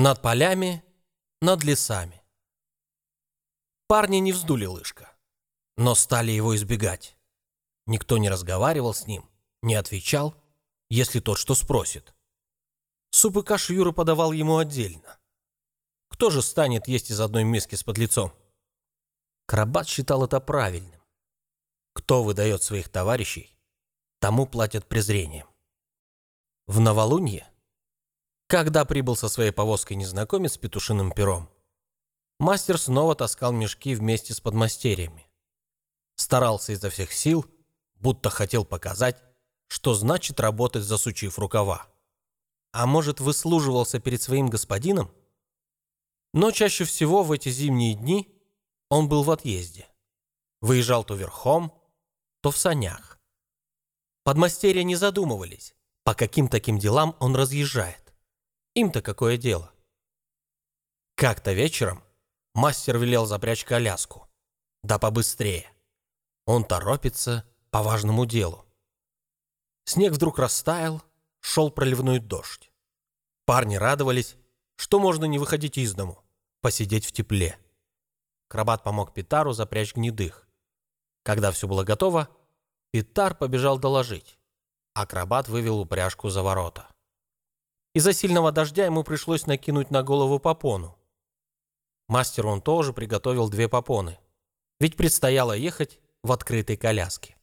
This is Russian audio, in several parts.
Над полями, над лесами. Парни не вздули лыжка, но стали его избегать. Никто не разговаривал с ним, не отвечал, если тот что спросит. Суп и кашу Юра подавал ему отдельно. Кто же станет есть из одной миски с подлецом? Карабат считал это правильным. Кто выдает своих товарищей, тому платят презрением. В новолунье, когда прибыл со своей повозкой незнакомец с петушиным пером, мастер снова таскал мешки вместе с подмастерьями. Старался изо всех сил, будто хотел показать, что значит работать, засучив рукава. А может, выслуживался перед своим господином? Но чаще всего в эти зимние дни он был в отъезде. Выезжал то верхом, то в санях. Подмастерья не задумывались, по каким таким делам он разъезжает. Им-то какое дело? Как-то вечером мастер велел запрячь коляску. Да побыстрее. Он торопится по важному делу. Снег вдруг растаял, шел проливной дождь. Парни радовались, что можно не выходить из дому, посидеть в тепле. Крабат помог Питару запрячь гнедых. Когда все было готово, Питар побежал доложить. Акробат вывел упряжку за ворота. Из-за сильного дождя ему пришлось накинуть на голову попону. Мастер он тоже приготовил две попоны, ведь предстояло ехать в открытой коляске.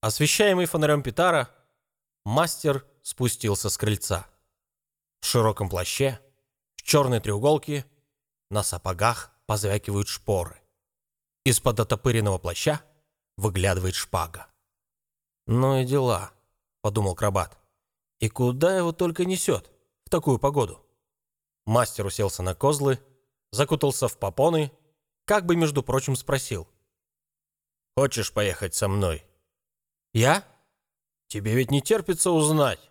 Освещаемый фонарем Питара, мастер спустился с крыльца. В широком плаще, в черной треуголке, на сапогах позвякивают шпоры. Из-под отопыренного плаща выглядывает шпага. «Ну и дела», — подумал Крабат. «И куда его только несет в такую погоду?» Мастер уселся на козлы, закутался в попоны, как бы, между прочим, спросил. «Хочешь поехать со мной?» «Я? Тебе ведь не терпится узнать,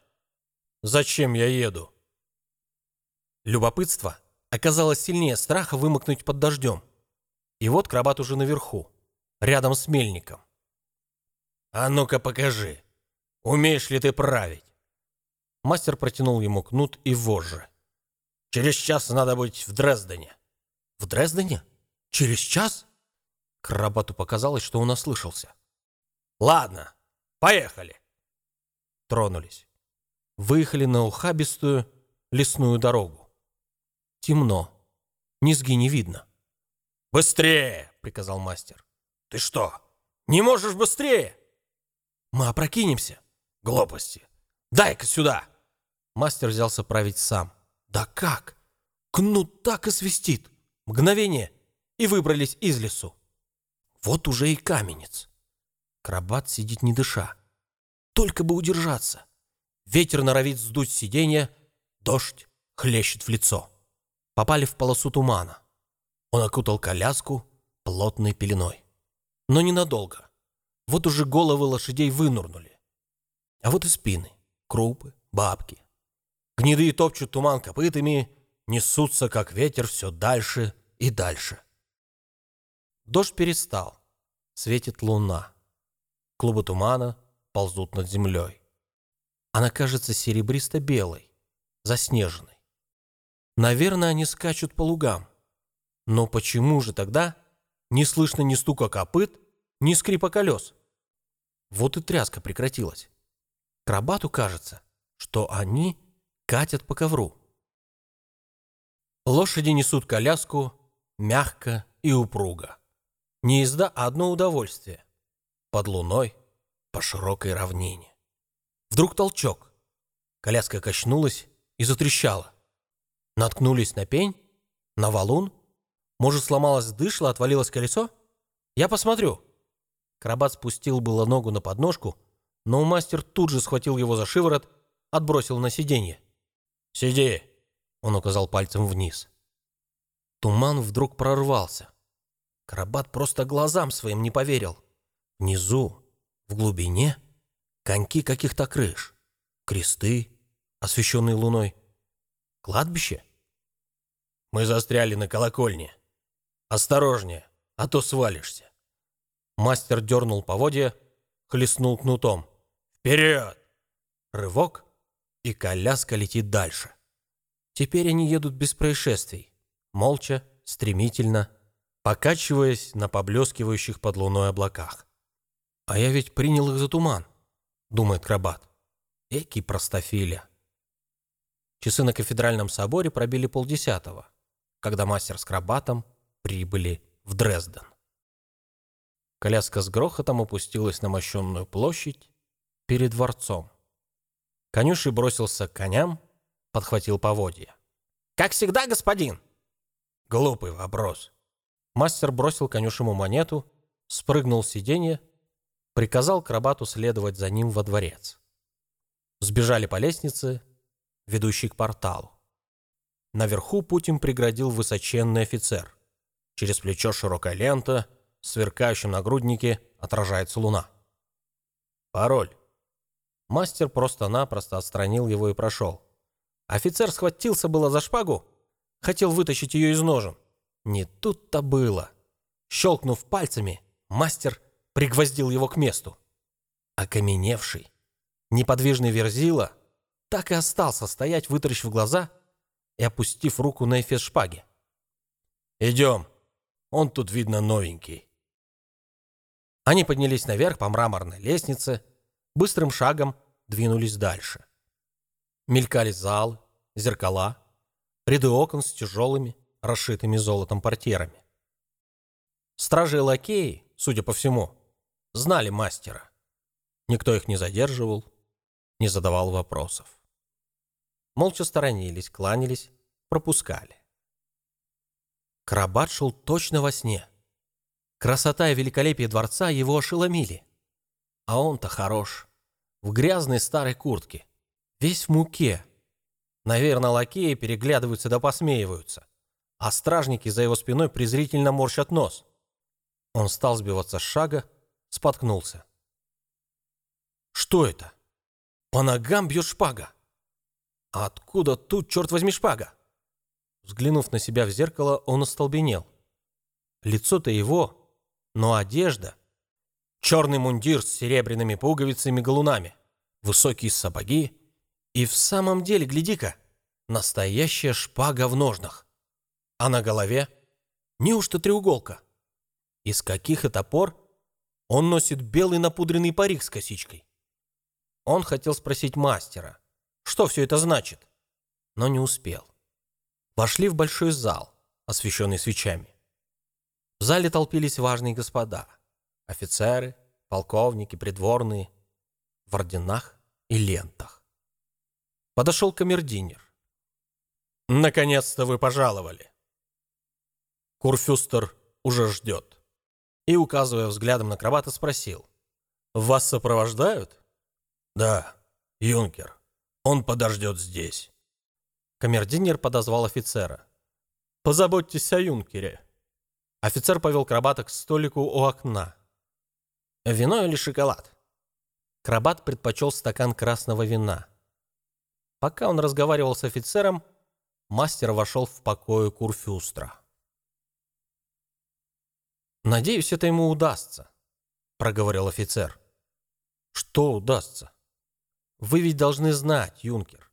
зачем я еду?» Любопытство оказалось сильнее страха вымокнуть под дождем. И вот крабат уже наверху, рядом с мельником. «А ну-ка покажи, умеешь ли ты править?» Мастер протянул ему кнут и вожжи. «Через час надо быть в Дрездене». «В Дрездене? Через час?» Крабату показалось, что он ослышался. «Ладно, Поехали!» Тронулись. Выехали на ухабистую лесную дорогу. Темно. Низги не видно. «Быстрее!» — приказал мастер. «Ты что, не можешь быстрее?» «Мы опрокинемся!» «Глупости! Дай-ка сюда!» Мастер взялся править сам. «Да как? Кнут так и свистит!» Мгновение, и выбрались из лесу. Вот уже и каменец. Крабат сидит не дыша. Только бы удержаться. Ветер норовит сдуть сиденье, дождь хлещет в лицо. Попали в полосу тумана. Он окутал коляску плотной пеленой. Но ненадолго. Вот уже головы лошадей вынурнули. А вот и спины, крупы, бабки. Гнедые топчут туман копытами, несутся, как ветер, все дальше и дальше. Дождь перестал. Светит луна. Клубы тумана ползут над землей. Она кажется серебристо-белой, заснеженной. Наверное, они скачут по лугам. Но почему же тогда не слышно ни стука копыт, ни скрипа колес? Вот и тряска прекратилась. Крабату кажется, что они катят по ковру. Лошади несут коляску мягко и упруго. Не езда, а одно удовольствие под луной по широкой равнине. Вдруг толчок. Коляска качнулась и затрещала. Наткнулись на пень, на валун. Может, сломалась дышла, отвалилось колесо? Я посмотрю. Крабат спустил было ногу на подножку, но мастер тут же схватил его за шиворот, отбросил на сиденье. «Сиди!» — он указал пальцем вниз. Туман вдруг прорвался. Крабат просто глазам своим не поверил. Внизу, в глубине, коньки каких-то крыш, кресты, освещенные луной. Кладбище? Мы застряли на колокольне. Осторожнее, а то свалишься. Мастер дернул поводья, хлестнул кнутом. Вперед! Рывок, и коляска летит дальше. Теперь они едут без происшествий, молча, стремительно, покачиваясь на поблескивающих под луной облаках. «А я ведь принял их за туман», — думает Крабат. Экий простофиля. Часы на кафедральном соборе пробили полдесятого, когда мастер с Крабатом прибыли в Дрезден. Коляска с грохотом опустилась на мощенную площадь перед дворцом. Конюший бросился к коням, подхватил поводья. «Как всегда, господин!» Глупый вопрос. Мастер бросил конюшему монету, спрыгнул с сиденья, приказал Крабату следовать за ним во дворец. Сбежали по лестнице, ведущей к порталу. Наверху путь им преградил высоченный офицер. Через плечо широкая лента, в сверкающем нагруднике отражается луна. Пароль. Мастер просто-напросто отстранил его и прошел. Офицер схватился было за шпагу, хотел вытащить ее из ножен. Не тут-то было. Щелкнув пальцами, мастер пригвоздил его к месту. Окаменевший, неподвижный верзила так и остался стоять, вытаращив глаза и опустив руку на эфес шпаги. «Идем, он тут, видно, новенький». Они поднялись наверх по мраморной лестнице, быстрым шагом двинулись дальше. Мелькали залы, зеркала, ряды окон с тяжелыми, расшитыми золотом портьерами. Стражи и лакеи, судя по всему, знали мастера. Никто их не задерживал, не задавал вопросов. Молча сторонились, кланялись, пропускали. Карабат шел точно во сне. Красота и великолепие дворца его ошеломили. А он-то хорош. В грязной старой куртке. Весь в муке. Наверное, лакеи переглядываются да посмеиваются. А стражники за его спиной презрительно морщат нос. Он стал сбиваться с шага, споткнулся. Что это? По ногам бьет шпага. А откуда тут, черт возьми, шпага? Взглянув на себя в зеркало, он остолбенел. Лицо-то его, но одежда. Черный мундир с серебряными пуговицами-галунами, высокие сапоги. И в самом деле, гляди-ка, настоящая шпага в ножнах. А на голове неужто треуголка? Из каких это пор он носит белый напудренный парик с косичкой? Он хотел спросить мастера, что все это значит, но не успел. Вошли в большой зал, освещенный свечами. В зале толпились важные господа, офицеры, полковники, придворные, в орденах и лентах. Подошел камердинер. «Наконец-то вы пожаловали!» Курфюстер уже ждет. И, указывая взглядом на крабата, спросил. «Вас сопровождают?» «Да, юнкер. Он подождет здесь». Камердинер подозвал офицера. «Позаботьтесь о юнкере». Офицер повел крабата к столику у окна. «Вино или шоколад?» Крабат предпочел стакан красного вина. Пока он разговаривал с офицером, мастер вошел в покое Курфюстра. «Надеюсь, это ему удастся», — проговорил офицер. «Что удастся?» Вы ведь должны знать, юнкер,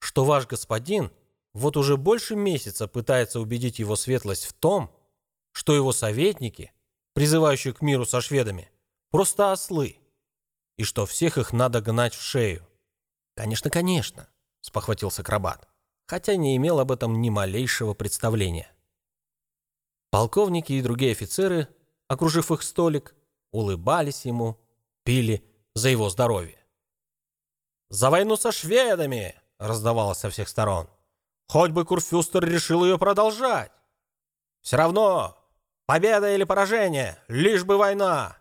что ваш господин вот уже больше месяца пытается убедить его светлость в том, что его советники, призывающие к миру со шведами, просто ослы, и что всех их надо гнать в шею. «Конечно, конечно», — спохватился Крабат, хотя не имел об этом ни малейшего представления. Полковники и другие офицеры, окружив их столик, улыбались ему, пили за его здоровье. «За войну со шведами!» — раздавалось со всех сторон. «Хоть бы Курфюстер решил ее продолжать! Все равно, победа или поражение, лишь бы война!»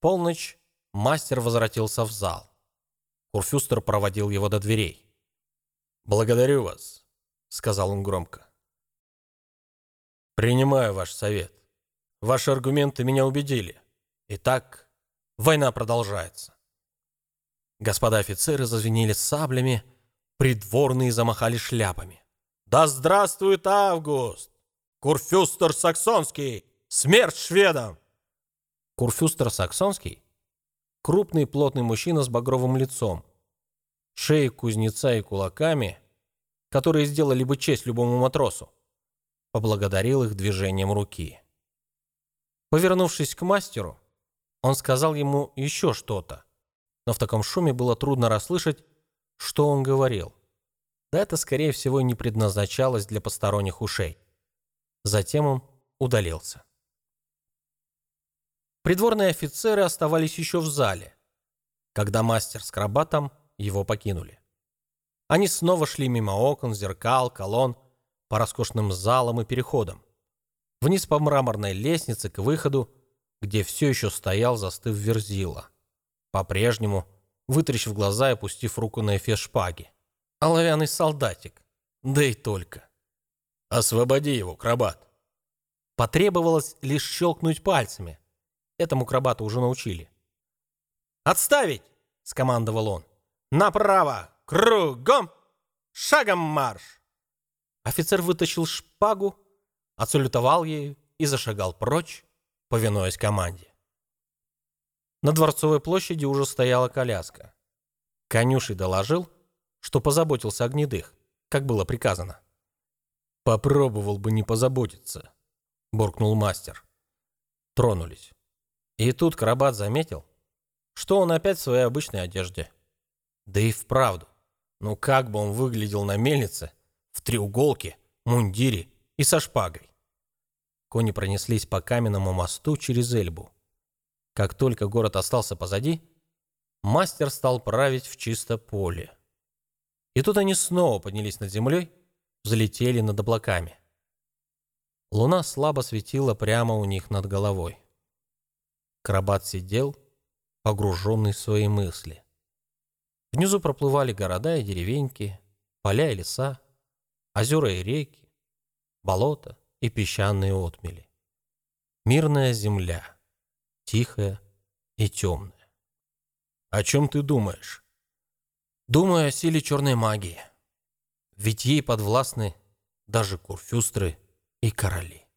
Полночь мастер возвратился в зал. Курфюстер проводил его до дверей. «Благодарю вас», — сказал он громко. «Принимаю ваш совет. Ваши аргументы меня убедили. Итак, война продолжается». Господа офицеры зазвенели саблями, придворные замахали шляпами. «Да здравствует Август! Курфюстер Саксонский! Смерть шведам!» Курфюстер Саксонский — крупный плотный мужчина с багровым лицом, шеей кузнеца и кулаками, которые сделали бы честь любому матросу. Поблагодарил их движением руки. Повернувшись к мастеру, он сказал ему еще что-то, но в таком шуме было трудно расслышать, что он говорил. Да это, скорее всего, не предназначалось для посторонних ушей. Затем он удалился. Придворные офицеры оставались еще в зале, когда мастер с крабатом его покинули. Они снова шли мимо окон, зеркал, колонн, по роскошным залам и переходам. Вниз по мраморной лестнице к выходу, где все еще стоял, застыв Верзила. По-прежнему, вытрящив глаза и опустив руку на эфес шпаги. Оловянный солдатик. Да и только. «Освободи его, крабат!» Потребовалось лишь щелкнуть пальцами. Этому крабату уже научили. «Отставить!» — скомандовал он. «Направо! Кругом! Шагом марш!» Офицер вытащил шпагу, отсалютовал ею и зашагал прочь, повинуясь команде. На Дворцовой площади уже стояла коляска. Конюший доложил, что позаботился о гнедых, как было приказано. «Попробовал бы не позаботиться», — буркнул мастер. Тронулись. И тут Карабат заметил, что он опять в своей обычной одежде. Да и вправду, ну как бы он выглядел на мельнице, в треуголке, мундире и со шпагой. Кони пронеслись по каменному мосту через Эльбу. Как только город остался позади, мастер стал править в чисто поле. И тут они снова поднялись над землей, взлетели над облаками. Луна слабо светила прямо у них над головой. Крабат сидел, погруженный в свои мысли. Внизу проплывали города и деревеньки, поля и леса, озера и реки, болота и песчаные отмели. Мирная земля, тихая и темная. «О чем ты думаешь?» «Думаю о силе черной магии. Ведь ей подвластны даже курфюстры и короли».